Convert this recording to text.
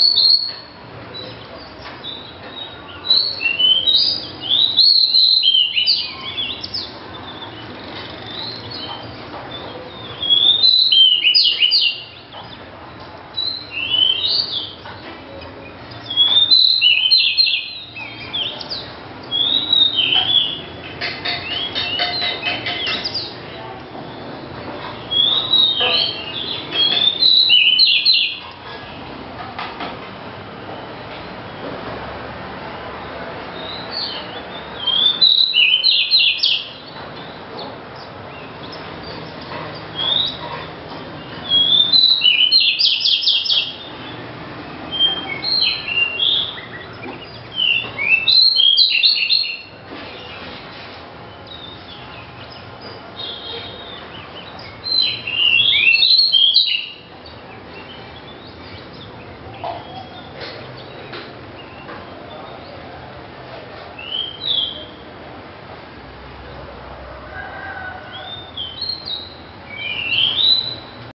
フフフ。